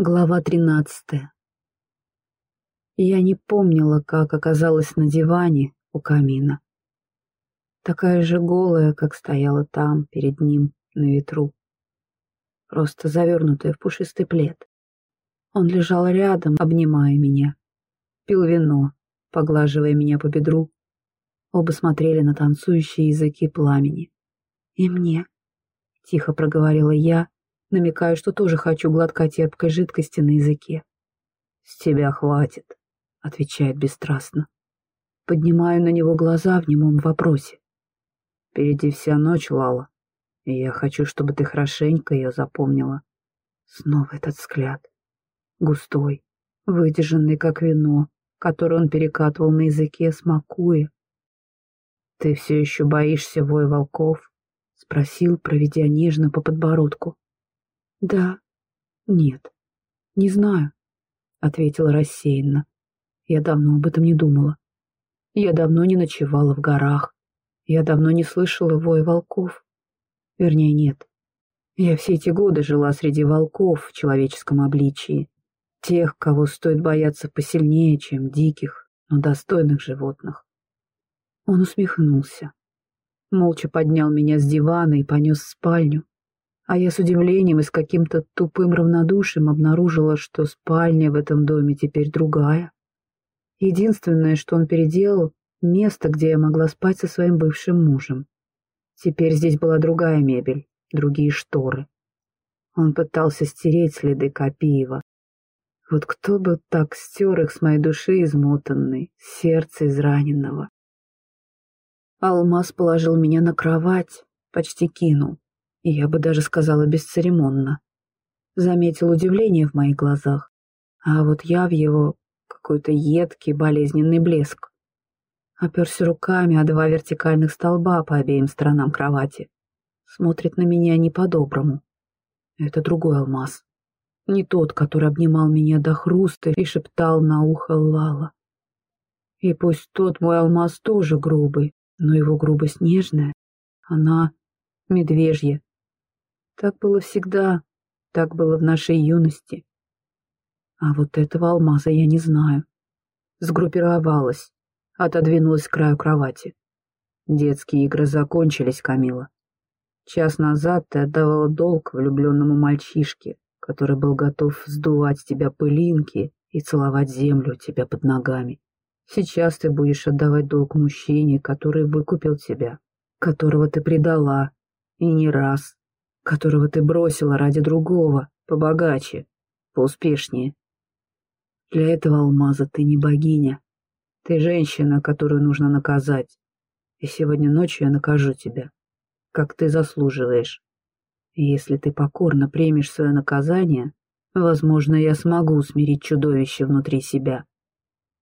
Глава тринадцатая. Я не помнила, как оказалась на диване у камина. Такая же голая, как стояла там, перед ним, на ветру. Просто завернутая в пушистый плед. Он лежал рядом, обнимая меня. Пил вино, поглаживая меня по бедру. Оба смотрели на танцующие языки пламени. «И мне», — тихо проговорила я, намекаю, что тоже хочу глотка терпкой жидкости на языке. «С тебя хватит», — отвечает бесстрастно. Поднимаю на него глаза в немом вопросе. «Впереди вся ночь, Лала, и я хочу, чтобы ты хорошенько ее запомнила». Снова этот взгляд. Густой, выдержанный, как вино, которое он перекатывал на языке, смакуя. «Ты все еще боишься вой волков?» — спросил, проведя нежно по подбородку. Да. Нет. Не знаю, ответила рассеянно. Я давно об этом не думала. Я давно не ночевала в горах. Я давно не слышала воя волков. Вернее, нет. Я все эти годы жила среди волков в человеческом обличии. Тех, кого стоит бояться посильнее, чем диких, но достойных животных. Он усмехнулся. Молча поднял меня с дивана и понес в спальню, а я с удивлением и с каким-то тупым равнодушием обнаружила, что спальня в этом доме теперь другая. Единственное, что он переделал, место, где я могла спать со своим бывшим мужем. Теперь здесь была другая мебель, другие шторы. Он пытался стереть следы Копиева. Вот кто бы так стер их с моей души измотанной, сердца израненного. Алмаз положил меня на кровать, почти кинул я бы даже сказала бесцеремонно. Заметил удивление в моих глазах, а вот я в его какой-то едкий болезненный блеск. Оперся руками о два вертикальных столба по обеим сторонам кровати. Смотрит на меня не по-доброму. Это другой алмаз. Не тот, который обнимал меня до хруста и шептал на ухо Лала. И пусть тот мой алмаз тоже грубый, но его грубость нежная. Она медвежья, так было всегда, так было в нашей юности. А вот этого алмаза я не знаю. Сгруппировалась, отодвинулась к краю кровати. Детские игры закончились, Камила. Час назад ты отдавала долг влюбленному мальчишке, который был готов сдувать с тебя пылинки и целовать землю у тебя под ногами. Сейчас ты будешь отдавать долг мужчине, который выкупил тебя, которого ты предала, и не раз, которого ты бросила ради другого, побогаче, поуспешнее. Для этого алмаза ты не богиня. Ты женщина, которую нужно наказать. И сегодня ночью я накажу тебя, как ты заслуживаешь. И если ты покорно примешь свое наказание, возможно, я смогу усмирить чудовище внутри себя.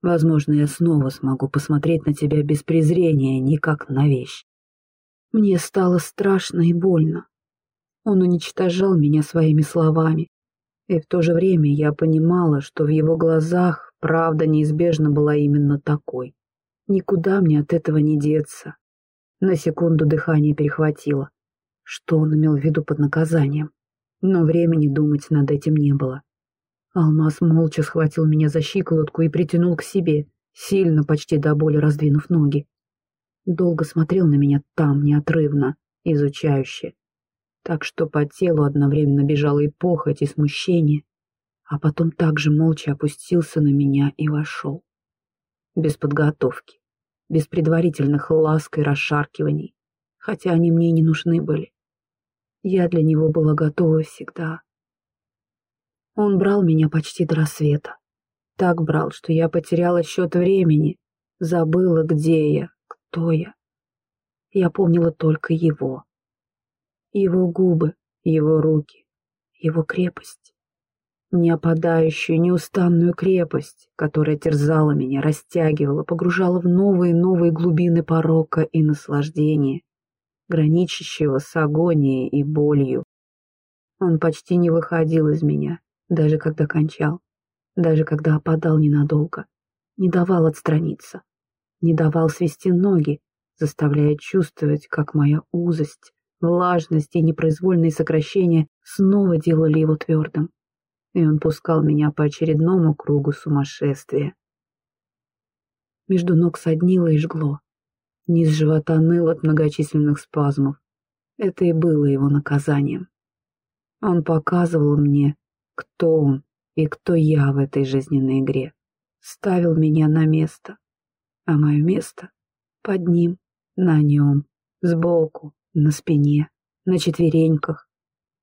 Возможно, я снова смогу посмотреть на тебя без презрения, не как на вещь. Мне стало страшно и больно. Он уничтожал меня своими словами. И в то же время я понимала, что в его глазах правда неизбежно была именно такой. Никуда мне от этого не деться. На секунду дыхание перехватило. Что он имел в виду под наказанием? Но времени думать над этим не было. Алмаз молча схватил меня за щиколотку и притянул к себе, сильно, почти до боли раздвинув ноги. Долго смотрел на меня там, неотрывно, изучающе так что по телу одновременно бежала и похоть, и смущение, а потом также молча опустился на меня и вошел. Без подготовки, без предварительных ласк и расшаркиваний, хотя они мне и не нужны были. Я для него была готова всегда. Он брал меня почти до рассвета. Так брал, что я потеряла счет времени, забыла, где я, кто я. Я помнила только его. Его губы, его руки, его крепость. Неопадающую, неустанную крепость, которая терзала меня, растягивала, погружала в новые новые глубины порока и наслаждения, граничащего с агонией и болью. Он почти не выходил из меня, даже когда кончал, даже когда опадал ненадолго, не давал отстраниться, не давал свести ноги, заставляя чувствовать, как моя узость Влажность и непроизвольные сокращения снова делали его твердым. и он пускал меня по очередному кругу сумасшествия. Между ног соднило и жгло. Низ живота ныл от многочисленных спазмов. Это и было его наказанием. Он показывал мне, кто он и кто я в этой жизненной игре. Ставил меня на место, а мое место под ним, на нем, сбоку, на спине, на четвереньках,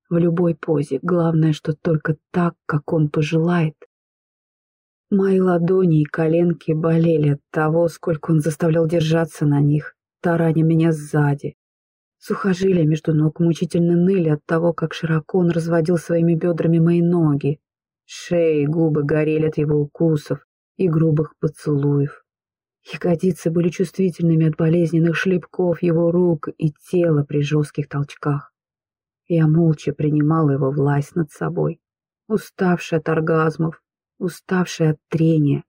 в любой позе. Главное, что только так, как он пожелает. Мои ладони и коленки болели от того, сколько он заставлял держаться на них, тараня меня сзади. Сухожилия между ног мучительно ныли от того, как широко он разводил своими бедрами мои ноги. Шеи и губы горели от его укусов и грубых поцелуев. Ягодицы были чувствительными от болезненных шлепков его рук и тела при жестких толчках. Я молча принимала его власть над собой, уставшая от оргазмов, уставшая от трения,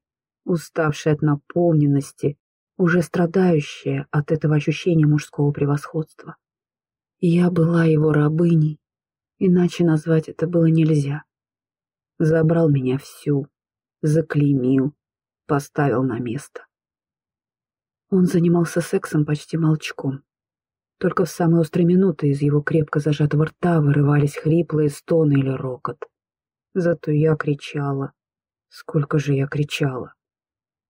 уставшая от наполненности, уже страдающая от этого ощущения мужского превосходства. Я была его рабыней, иначе назвать это было нельзя. Забрал меня всю, заклеймил, поставил на место. Он занимался сексом почти молчком. Только в самые острые минуты из его крепко зажатого рта вырывались хриплые стоны или рокот. Зато я кричала. Сколько же я кричала.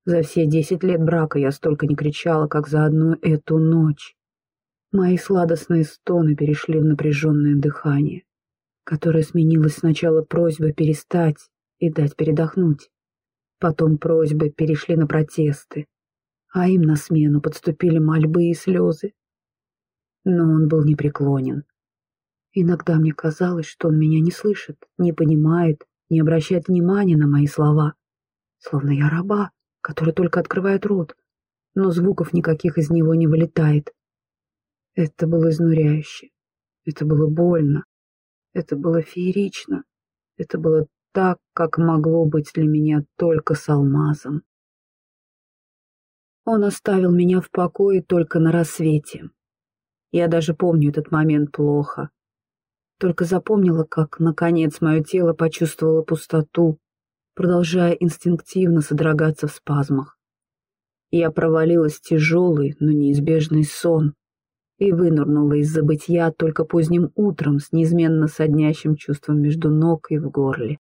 За все десять лет брака я столько не кричала, как за одну эту ночь. Мои сладостные стоны перешли в напряженное дыхание, которое сменилось сначала просьбой перестать и дать передохнуть. Потом просьбы перешли на протесты, а им на смену подступили мольбы и слезы. Но он был непреклонен. Иногда мне казалось, что он меня не слышит, не понимает, не обращает внимания на мои слова. Словно я раба, который только открывает рот, но звуков никаких из него не вылетает. Это было изнуряюще. Это было больно. Это было феерично. Это было так, как могло быть для меня только с алмазом. Он оставил меня в покое только на рассвете. Я даже помню этот момент плохо. Только запомнила, как, наконец, мое тело почувствовало пустоту, продолжая инстинктивно содрогаться в спазмах. Я провалилась в тяжелый, но неизбежный сон и вынырнула из забытья только поздним утром с неизменно соднящим чувством между ног и в горле.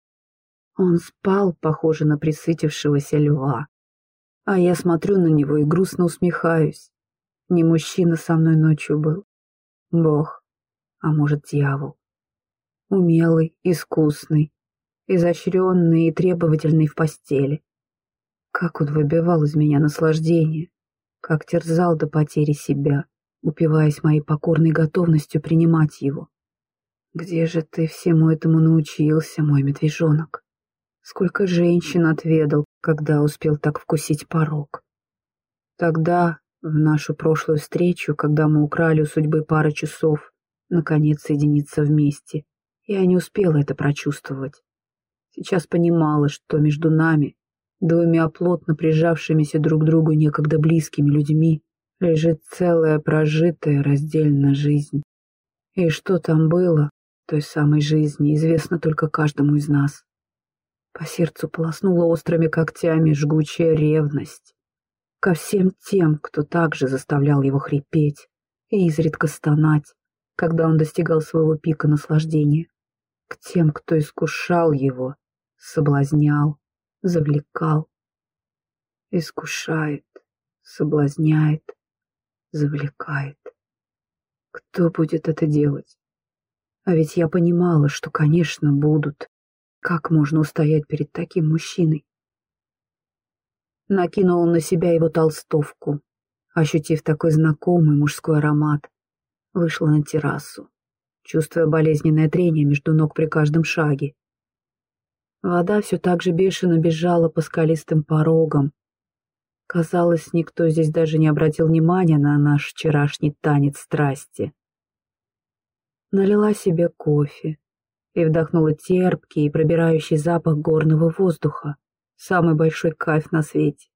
Он спал, похоже на присытившегося льва, а я смотрю на него и грустно усмехаюсь. Не мужчина со мной ночью был. Бог, а может, дьявол. Умелый, искусный, изощренный и требовательный в постели. Как он выбивал из меня наслаждение, как терзал до потери себя, упиваясь моей покорной готовностью принимать его. Где же ты всему этому научился, мой медвежонок? Сколько женщин отведал, когда успел так вкусить порог. Тогда, в нашу прошлую встречу, когда мы украли у судьбы пары часов, наконец соединиться вместе, я не успела это прочувствовать. Сейчас понимала, что между нами, двумя плотно прижавшимися друг к другу некогда близкими людьми, лежит целая прожитая раздельная жизнь. И что там было, той самой жизни, известно только каждому из нас. По сердцу полоснула острыми когтями жгучая ревность. Ко всем тем, кто также заставлял его хрипеть и изредка стонать, когда он достигал своего пика наслаждения. К тем, кто искушал его, соблазнял, завлекал. Искушает, соблазняет, завлекает. Кто будет это делать? А ведь я понимала, что, конечно, будут. Как можно устоять перед таким мужчиной? Накинула на себя его толстовку, ощутив такой знакомый мужской аромат. Вышла на террасу, чувствуя болезненное трение между ног при каждом шаге. Вода все так же бешено бежала по скалистым порогам. Казалось, никто здесь даже не обратил внимания на наш вчерашний танец страсти. Налила себе кофе, и вдохнула терпкий и пробирающий запах горного воздуха, самый большой кайф на свете.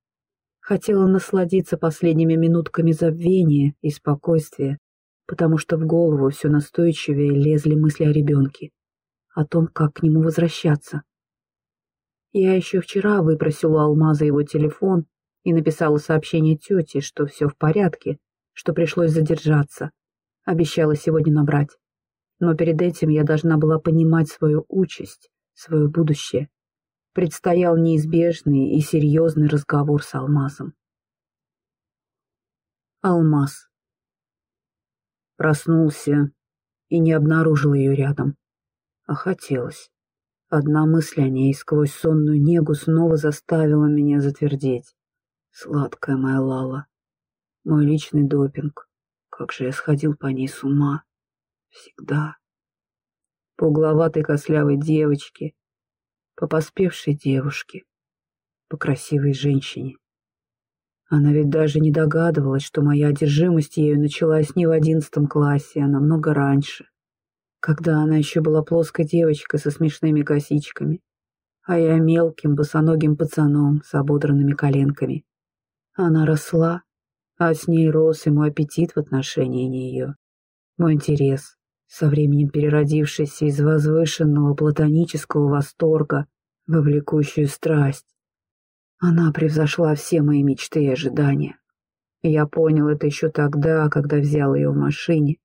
Хотела насладиться последними минутками забвения и спокойствия, потому что в голову все настойчивее лезли мысли о ребенке, о том, как к нему возвращаться, Я еще вчера выпросила Алмаза его телефон и написала сообщение тете, что все в порядке, что пришлось задержаться. Обещала сегодня набрать. Но перед этим я должна была понимать свою участь, свое будущее. Предстоял неизбежный и серьезный разговор с Алмазом. Алмаз. Проснулся и не обнаружил ее рядом. А хотелось. Одна мысль о ней сквозь сонную негу снова заставила меня затвердеть. Сладкая моя Лала. Мой личный допинг. Как же я сходил по ней с ума. Всегда. По угловатой кослявой девочке. По поспевшей девушке. По красивой женщине. Она ведь даже не догадывалась, что моя одержимость ею началась не в одиннадцатом классе, а намного раньше когда она еще была плоской девочкой со смешными косичками, а я мелким босоногим пацаном с ободранными коленками. Она росла, а с ней рос и мой аппетит в отношении нее, мой интерес, со временем переродившийся из возвышенного платонического восторга в влекущую страсть. Она превзошла все мои мечты и ожидания. Я понял это еще тогда, когда взял ее в машине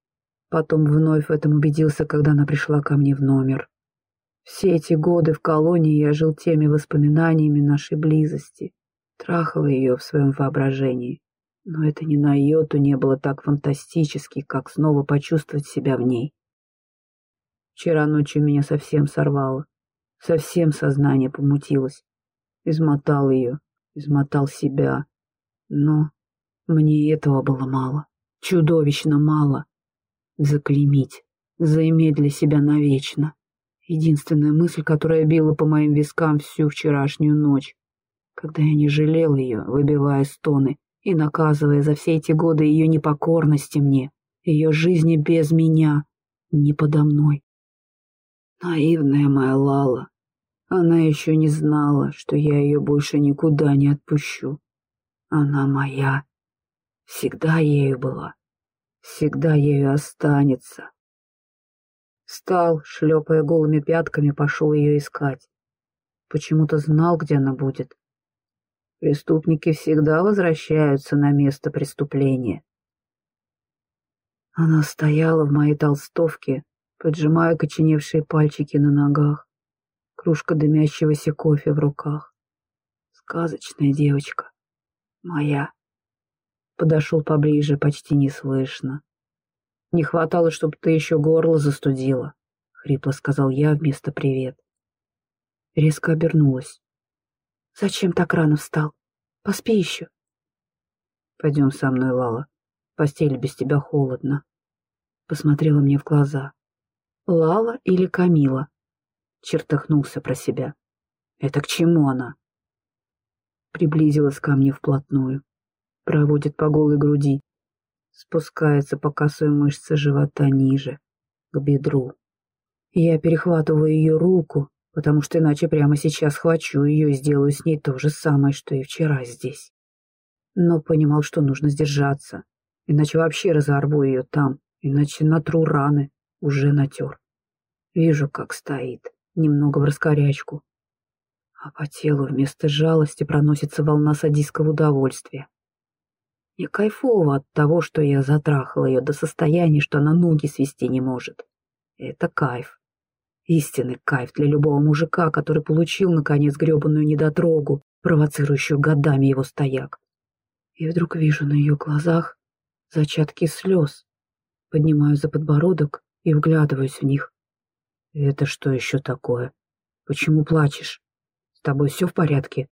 Потом вновь в этом убедился, когда она пришла ко мне в номер. Все эти годы в колонии я жил теми воспоминаниями нашей близости, трахал ее в своем воображении. Но это ни на йоту не было так фантастически, как снова почувствовать себя в ней. Вчера ночью меня совсем сорвало, совсем сознание помутилось. Измотал ее, измотал себя. Но мне этого было мало, чудовищно мало заклеймить, заиметь для себя навечно. Единственная мысль, которая била по моим вискам всю вчерашнюю ночь, когда я не жалел ее, выбивая стоны и наказывая за все эти годы ее непокорности мне, ее жизни без меня, не подо мной. Наивная моя Лала, она еще не знала, что я ее больше никуда не отпущу. Она моя, всегда ею была всегда ею останется. Встал, шлепая голыми пятками, пошел ее искать. Почему-то знал, где она будет. Преступники всегда возвращаются на место преступления. Она стояла в моей толстовке, поджимая коченевшие пальчики на ногах, кружка дымящегося кофе в руках. Сказочная девочка. Моя. Подошел поближе, почти неслышно. «Не хватало, чтобы ты еще горло застудила», — хрипло сказал я вместо «привет». Резко обернулась. «Зачем так рано встал? Поспи еще». «Пойдем со мной, Лала. Постель без тебя холодно». Посмотрела мне в глаза. «Лала или Камила?» Чертахнулся про себя. «Это к чему она?» Приблизилась ко мне вплотную проводит по голой груди, спускается по косой мышце живота ниже, к бедру. Я перехватываю ее руку, потому что иначе прямо сейчас схвачу ее и сделаю с ней то же самое, что и вчера здесь. Но понимал, что нужно сдержаться, иначе вообще разорву ее там, иначе натру раны, уже натер. Вижу, как стоит, немного в раскорячку, а по телу вместо жалости проносится волна садистского удовольствия. И кайфово от того, что я затрахал ее до состояния, что она ноги свести не может. Это кайф. Истинный кайф для любого мужика, который получил, наконец, гребаную недотрогу, провоцирующую годами его стояк. И вдруг вижу на ее глазах зачатки слез. Поднимаю за подбородок и вглядываюсь в них. Это что еще такое? Почему плачешь? С тобой все в порядке?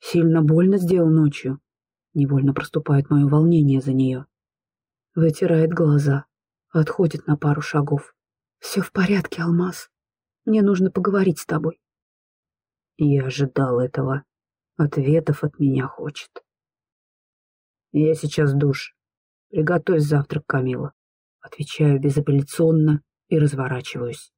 Сильно больно сделал ночью? Невольно проступает мое волнение за нее. Вытирает глаза, отходит на пару шагов. «Все в порядке, Алмаз. Мне нужно поговорить с тобой». Я ожидал этого. Ответов от меня хочет. «Я сейчас душ. Приготовь завтрак, Камила». Отвечаю безапелляционно и разворачиваюсь.